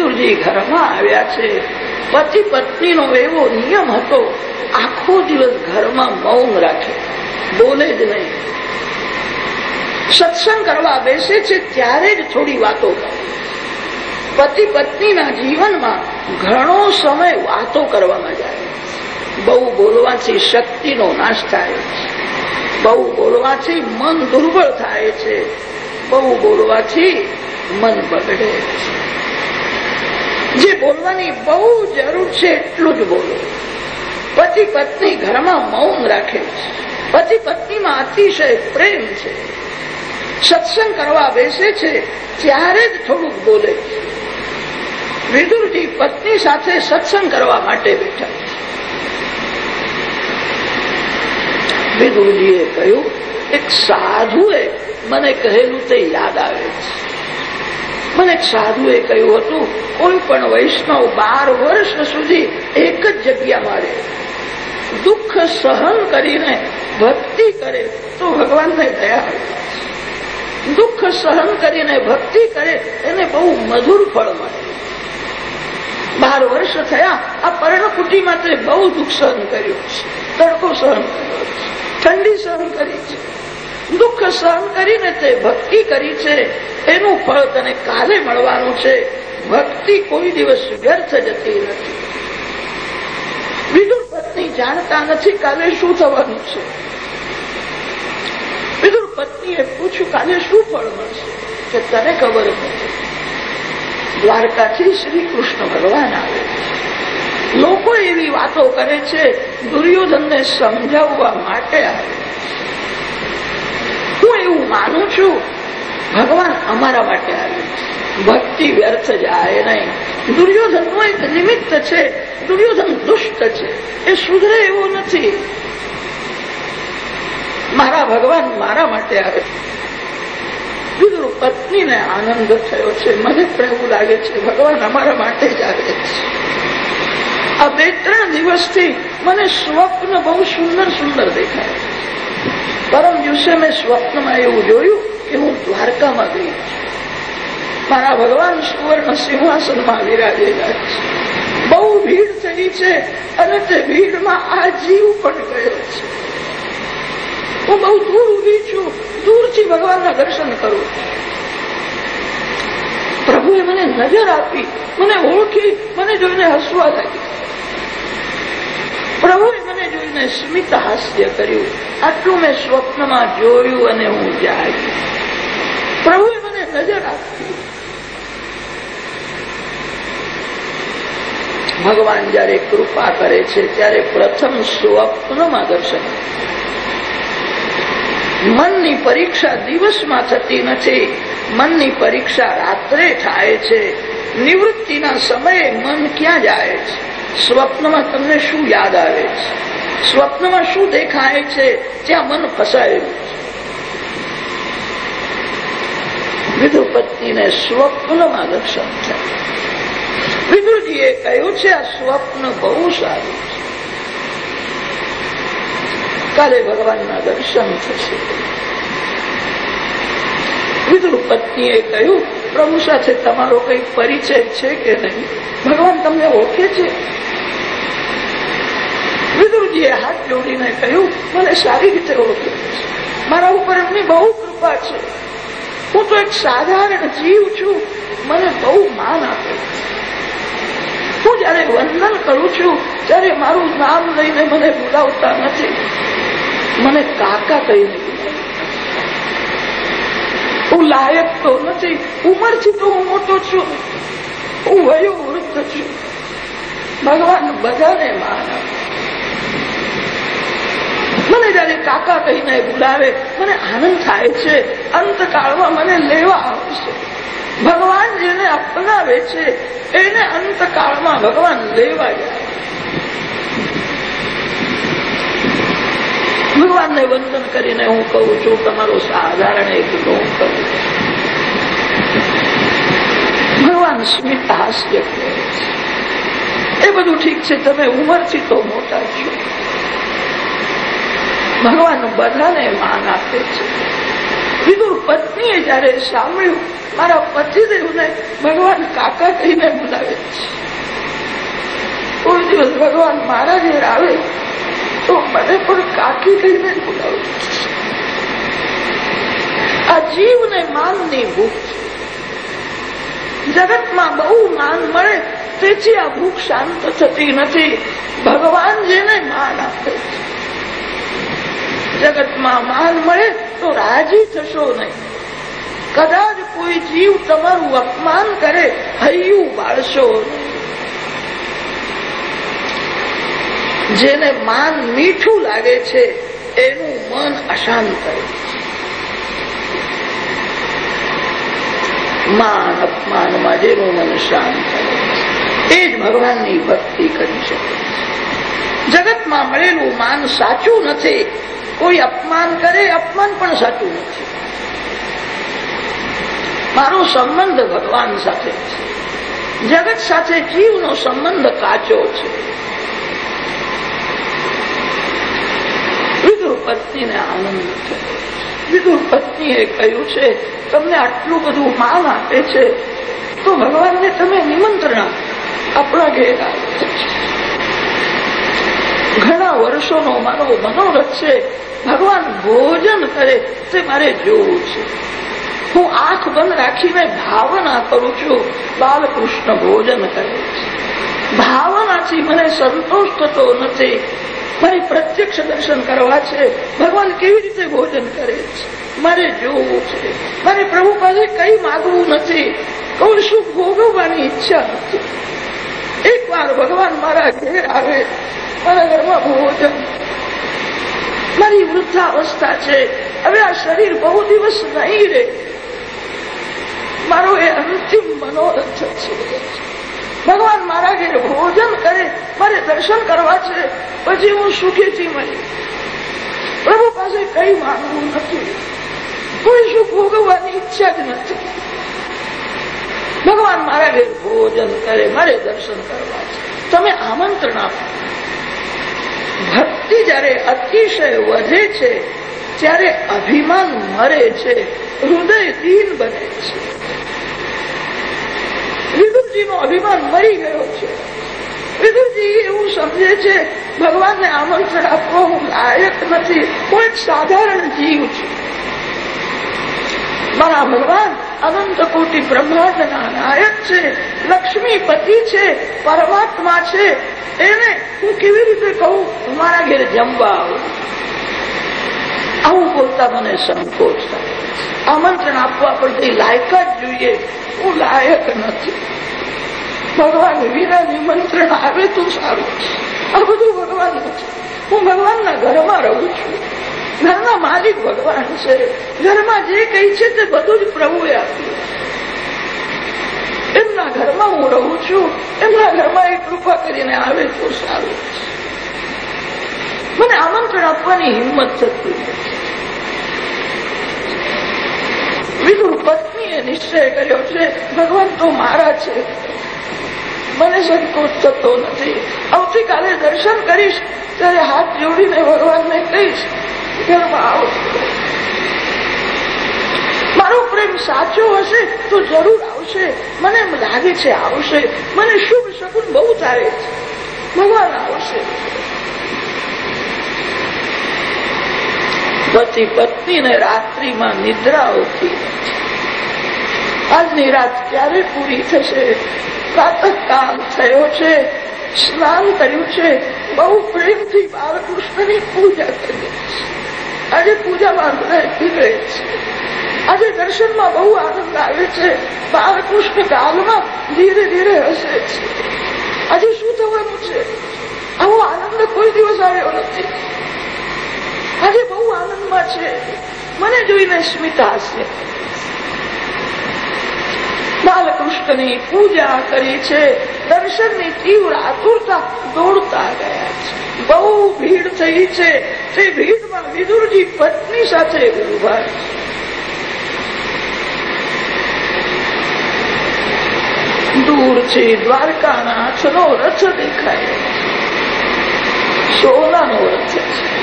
વિદુરજી ઘરમાં આવ્યા છે. પતિ પત્નીનો એવો નિયમ હતો, આખો દિવસ ઘરમાં મૌન રાખે. બોલે જ નહીં. સત્સંગ કરવા બેસે છે ત્યારે જ થોડી વાતો પતિ પત્નીના જીવનમાં ઘણો સમય વાતો કરવામાં જાય. બહુ બોલવાથી શક્તિનો નાશ થાય છે. બહુ બોલવાથી મન દુર્બળ થાય છે. બહુ બોલવાથી મન બગડે જે બોલવાની બહુ જરૂર છે એટલું જ બોલો. પતિ પત્ની ઘરમાં મૌન રાખે છે. પતિ પત્નીમાં અતિશય પ્રેમ છે. સત્સંગ કરવા બેસે છે, ત્યારે જ થોડુંક બોલે છે. વિદુરજી પત્ની સાથે સત્સંગ કરવા માટે બેઠા વિદુરજીએ કહ્યું, એક સાધુએ મને કહેલું તે યાદ આવે છે. મને એક સાધુએ કહ્યું હતું, કોઈ પણ વૈષ્ણવ બાર વર્ષ સુધી એક જ જગ્યામાં રહે દુઃખ સહન કરીને ભક્તિ કરે તો ભગવાનને દયા દુઃખ સહન કરીને ભક્તિ કરે એને બહુ મધુર ફળ મળે. બાર વર્ષ થયા, આ પર્ણકુટીમાં તે બહુ દુઃખ સહન કર્યું છે, તડકો સહન કર્યો ઠંડી સહન કરી છે. દુઃખ સહન કરીને તે ભક્તિ કરી છે. એનું ફળ તને કાલે મળવાનું છે. ભક્તિ કોઈ દિવસ વ્યર્થ જતી નથી. વિદુર પત્ની જાણતા નથી કાલે શું થવાનું છે. વિદુર પત્નીએ પૂછ્યું, કાલે શું ફળ મળશે? કે તને ખબર નથી. દ્વારકાથી શ્રી કૃષ્ણ ભગવાન આવે લોકો એવી વાતો કરે છે, દુર્યોધનને સમજાવવા માટે આવે એવું માનું છું. ભગવાન અમારા માટે આવ્યું ભક્તિ વ્યર્થ જાય નહીં. દુર્યોધનનું એક નિમિત્ત છે. દુર્યોધન દુષ્ટ છે. એ સુધરે એવો નથી. મારા ભગવાન મારા માટે આવે વિદુર પત્નીને આનંદ થયો છે. મને પણ એવું લાગે છે. ભગવાન અમારા માટે જ આવે છે. આ બે ત્રણ દિવસથી મને સ્વપ્ન બહુ સુંદર સુંદર દેખાય પરમ દિવસે મેં સ્વપ્નમાં એવું જોયું કે હું દ્વારકામાં ગઈ મારા ભગવાન સુવર્ણ સિંહાસનમાં વિરાજેલા છે. બહુ ભીડ થઈ છે અને તે ભીડમાં આ જીવ પણ ગયો છે. હું બહુ દૂર ઊભી છું, દૂરથી ભગવાનના દર્શન કરું પ્રભુએ મને નજર આપી, મને ઓળખી, મને જોઈને હસવા લાગી. પ્રભુએ જોઈને સ્મિત હાસ્ય કર્યું આટલું મેં સ્વપ્નમાં જોયું અને હું જાગ્યું પ્રભુએ મને નજર આપી ભગવાન જયારે કૃપા કરે છે ત્યારે પ્રથમ સ્વપ્નમાં દર્શન મનની પરીક્ષા દિવસમાં થતી નથી મનની પરીક્ષા રાત્રે થાય છે નિવૃત્તિના સમયે મન ક્યાં જાય છે સ્વપ્નમાં તમને શું યાદ આવે છે સ્વપ્નમાં શું દેખાય છે? ત્યાં મન ફસાયેલું છે. વિદુર સ્વપ્નમાં દર્શન થયા વિદુરજીએ કહ્યું છે, આ સ્વપ્ન બહુ સારું છે. કાલે ભગવાનના દર્શન થશે. વિદુર કહ્યું, પ્રભુ સાથે તમારો કઈ પરિચય છે કે નહીં? ભગવાન તમને ઓળખે છે? વિદુરજીએ હાથ જોડીને કહ્યું, મને સારી રીતે ઓળખે મારા ઉપર એમની બહુ કૃપા છે. હું તો એક સાધારણ જીવ છું. મને બહુ માન આપે હું જયારે વંદન કરું છું, ત્યારે મારું નામ લઈને મને બોલાવતા નથી. મને કાકા કહીને હું લાયક તો નથી. ઉંમરથી તો હું મોટો છું. હું વયો વૃદ્ધ છું. ભગવાન બધાને માન આપે મને જયારે કાકા કહીને બોલાવે, મને આનંદ થાય છે. અંતકાળમાં મને લેવા આવશે ભગવાન જેને અપનાવે છે, એને અંતકાળમાં ભગવાન લેવા જાય. ભગવાનને વંદન કરીને હું કહું છું, તમારો સાધારણ એક હું કરું ભગવાન સ્મિત હાસ્ય કહે છે. એ બધું ઠીક છે, તમે ઉંમરથી તો મોટા છો. ભગવાન બધાને માન આપે છે. વિદુર પત્નીએ જયારે સાંભળ્યું, મારા પતિદેવને ભગવાન કાકા કહીને બોલાવે છે. કોઈ દિવસ ભગવાન મારા ઘેર આવે, તો મને પણ કાકી કહીને બોલાવે આ જીવને માનની ભૂખ છે. જગતમાં બહુ માન મળે તેથી આ ભૂખ શાંત થતી નથી. ભગવાન જેને માન આપે જગતમાં માન મળે તો રાજી થશો નહીં. કદાચ કોઈ જીવ તમારું અપમાન કરે, હૈયું બાળશો જેને માન મીઠું લાગે છે, એનું મન અશાંત રહે માન અપમાનમાં જેનું મન શાંત એ જ ભગવાનની ભક્તિ કરી શકે જગતમાં મળેલું માન સાચું નથી. કોઈ અપમાન કરે, અપમાન પણ સાચું નથી. મારો સંબંધ ભગવાન સાથે છે. જગત સાથે જીવનો સંબંધ કાચો છે. વિદુર પત્નીને આનંદ થયો વિદુર પત્નીએ કહ્યું છે, તમને આટલું બધું માન આપે છે, તો ભગવાનને તમે નિમંત્રણ આપણા ઘેર ઘણા વર્ષોનો મારો મનોરથ છે. ભગવાન ભોજન કરે તે મારે જોવું છે. હું આંખ બંધ રાખીને ભાવના કરું છું, બાલકૃષ્ણ ભોજન કરે છે. ભાવનાથી મને સંતોષ થતો નથી. મારે પ્રત્યક્ષ દર્શન કરવા છે. ભગવાન કેવી રીતે ભોજન કરે છે? મારે જોવું છે. મારે પ્રભુ પાસે કઈ માગવું નથી. કોઈ શું ભોગવવાની ઈચ્છા નથી? એક વાર ભગવાન મારા ઘેર આવે, મારા ઘરમાં ભોજન. મારી વૃદ્ધાવસ્થા છે. હવે આ શરીર બહુ દિવસ નહીં રહે. મારો એ અંતિમ મનોરથ છે. ભગવાન મારા ઘેર ભોજન કરે, મારે દર્શન કરવા છે. પછી હું સુખેથી મળી પ્રભુ પાસે કઈ માંગવું નથી. કોઈ સુખ ભોગવવાની ઈચ્છા જ નથી. ભગવાન મારા ઘેર ભોજન કરે, મારે દર્શન કરવા તમે આમંત્રણ આપો. ભક્તિ જયારે અતિશય વધે છે, ત્યારે અભિમાન મરે છે હૃદય દીન બને છે. વિદુરજીનો અભિમાન મરી ગયો છે. વિદુરજી એવું સમજે છે, ભગવાનને આમંત્રણ આપવા હું લાયક નથી, હું સાધારણ જીવ છું. મારા ભગવાન અનંત કોટી બ્રહ્માંડના નાયક છે, લક્ષ્મીપતિ છે, પરમાત્મા છે. એને હું કેવી રીતે કહું? મારા ઘેર જમવા આવું. આવું બોલતા મને સંકોચ આમંત્રણ આપવા પડતી જ જોઈએ. હું લાયક નથી. ભગવાન વિના નિમંત્રણ આવે તો સારું. આ બધું ભગવાન નથી. હું ભગવાનના ઘરમાં રહું છું. ઘરના માલિક ભગવાન છે. ઘરમાં જે કઈ છે તે બધું જ પ્રભુએ આપ્યું. એમના ઘરમાં હું રહું છું. એમના ઘરમાં એ કૃપા કરીને આવે તો સારું. મને આમંત્રણ આપવાની હિંમત થતી વિધુ પત્નીએ નિશ્ચય કર્યો છે, ભગવાન તો મારા છે. મને સંતોષ થતો નથી. આવતીકાલે દર્શન કરીશ, ત્યારે હાથ જોડીને ભગવાનને કહીશ મારો પ્રેમ સાચો હશે તો જરૂર આવશે. મને લાગે છે આવશે. મને શુભ શકુન બહુ તારે ભગવાન આવશે. પતિ પત્નીને રાત્રિમાં નિદ્રા આવતી આજની રાત ક્યારે પૂરી થશે? પ્રાતકાલ થયો છે. સ્નાન કર્યું છે. બહુ પ્રેમથી બાળકૃષ્ણની પૂજા કરી. આજે પૂજામાં પીગળે છે. આજે દર્શનમાં બહુ આનંદ આવે છે. બાળકૃષ્ણ કાલમાં ધીરે ધીરે હસે છે. આજે શું થવાનું છે? આવો આનંદ કોઈ દિવસ આવ્યો નથી. આજે બહુ આનંદમાં છે. મને જોઈને સ્મિતા હશે. બાલકૃષ્ણની પૂજા કરી છે. દર્શનની તીવ્ર આતુરતા દોડતા ગયા છે. બહુ ભીડ થઈ છે. તે ભીડમાં વિદુરજી પત્ની સાથે ઊભા દૂરથી દ્વારકાના હાથનો રથ દેખાય સોનાનો રથ છે.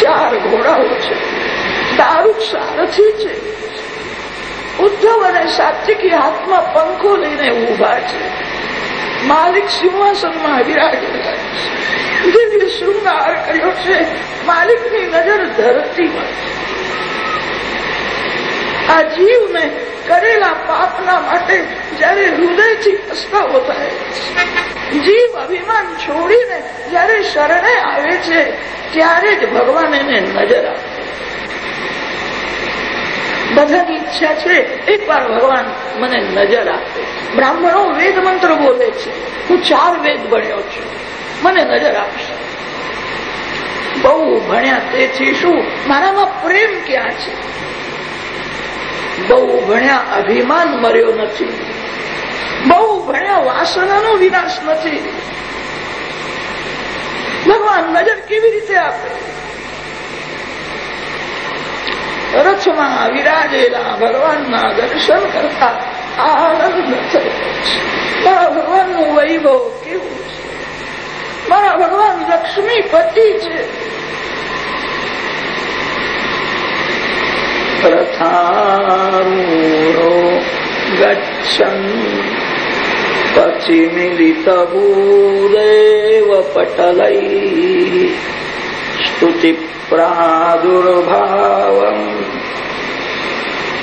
ચાર ઘોડાઓ છે. દારૂક સારથી છે. ઉદ્ધવ અને સાત્વિકી હાથમાં પંખો લઈને ઊભા છે. માલિક સિંહાસનમાં વિરાજેલા દિવ્ય શૃંગાર કર્યો છે. માલિકની નજર ધરતીમાં આ જીવને કરેલા પાપના માટે જયારે હૃદયથી પસ્તાવો થાય જીવ અભિમાન છોડીને જયારે શરણે આવે છે, ત્યારે જ ભગવાન એને નજર આપે બધાની ઈચ્છા છે એક વાર ભગવાન મને નજર આપે. બ્રાહ્મણો વેદ મંત્ર બોલે છે, હું ચાર વેદ ભણ્યો છું, મને નજર આપશે. બહુ ભણ્યા તેથી શું? મારામાં પ્રેમ ક્યાં છે? બહુ ભણ્યા અભિમાન મર્યો નથી. બહુ ભણ્યા વાસનાનો વિનાશ નથી. ભગવાન નજર કેવી રીતે આપે? કચ્છમાં વિરાજેલા ભગવાનના દર્શન કરતા આનંદ મારા ભગવાનનું વૈભવ કેવું છે? મારા ભગવાન લક્ષ્મી પતિ છે. પ્રથારૂરો ગચ્છન પછી મિલિતભૂદેવ પટલૈ સ્તુતિ પ્રાદુર્ભાવમ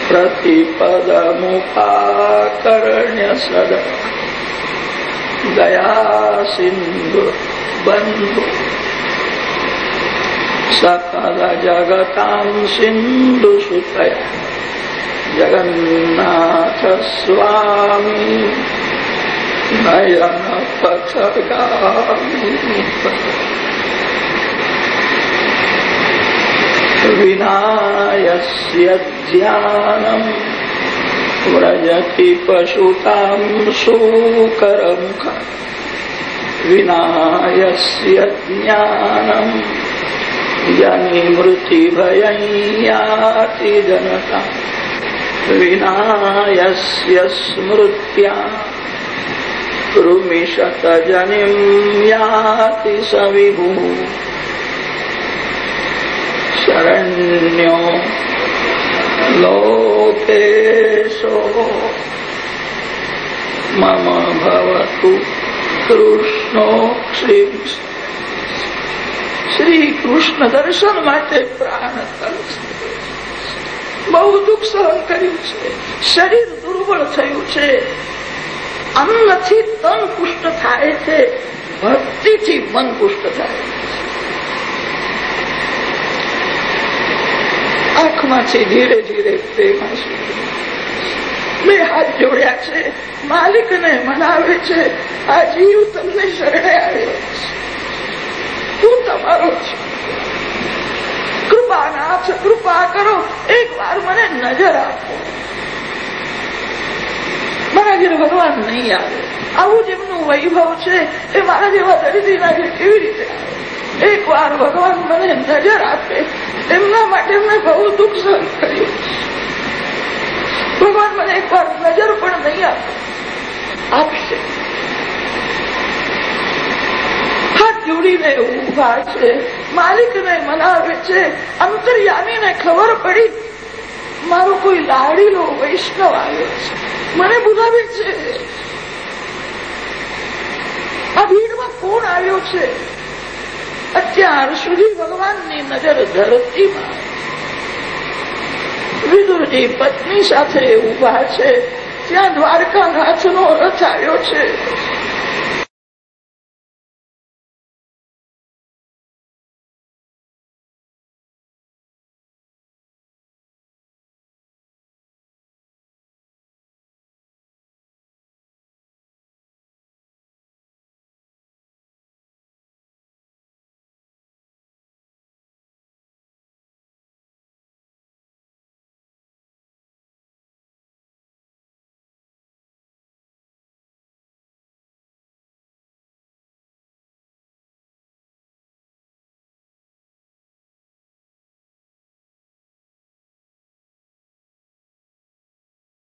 प्रतिपदमुपाकर्ण्य सद दयासिन्धु बन्धु सकलजगताम् सिन्धुसुतय जगन्नाथस्वामी नयनपथगामि विनायस्य ध्यानम् व्रजति पशुताम् शूकरमुख विनायस्य ज्ञानम् जनिमृतिभयं याति जनता विनायस्य स्मृत्या कृमिशतजनिम् याति स विभुः शरण्यो लोकेशो मम भवतु કૃષ્ણો શ્રી શ્રી કૃષ્ણ દર્શન માટે પ્રાણ બહુ દુઃખ સહન કર્યું છે શરીર દુર્બળ થયું છે અન્નથી તન પુષ્ટ થાય છે ભક્તિથી મન પુષ્ટ થાય આંખમાંથી ધીરે ધીરે પ્રેમ બે હાથ જોડ્યા છે, માલિકને મનાવે છે, આ જીવ તમને શરણે આવ્યો હું તમારો છું. કૃપાનાથ કૃપા કરો એક વાર મને નજર આપો. મારા ઘેર ભગવાન નહીં આવે. આવું જેમનું વૈભવ છે એ મારા જેવા દરિદ્રીના ઘેર કેવી રીતે આવે. એક વાર ભગવાન મને નજર આપે એમના માટે મેં બહુ દુઃખ સહન કર્યું. ભગવાન મને એક વાર નજર પણ નહીં આપશે. હાથ જોડીને ઊભા છે. માલિકને મનાવે છે. અંતર્યામીને ખબર પડી. મારો કોઈ લાડીલો વૈષ્ણવ આવ્યો છે. મને બોલાવે છે. આ ભીડમાં કોણ આવ્યો છે? અત્યાર સુધી ભગવાનની નજર ધરતીમાં વિદુરજી પત્ની સાથે ઊભા છે. ત્યાં દ્વારકાનાથનો રથ આવ્યો છે.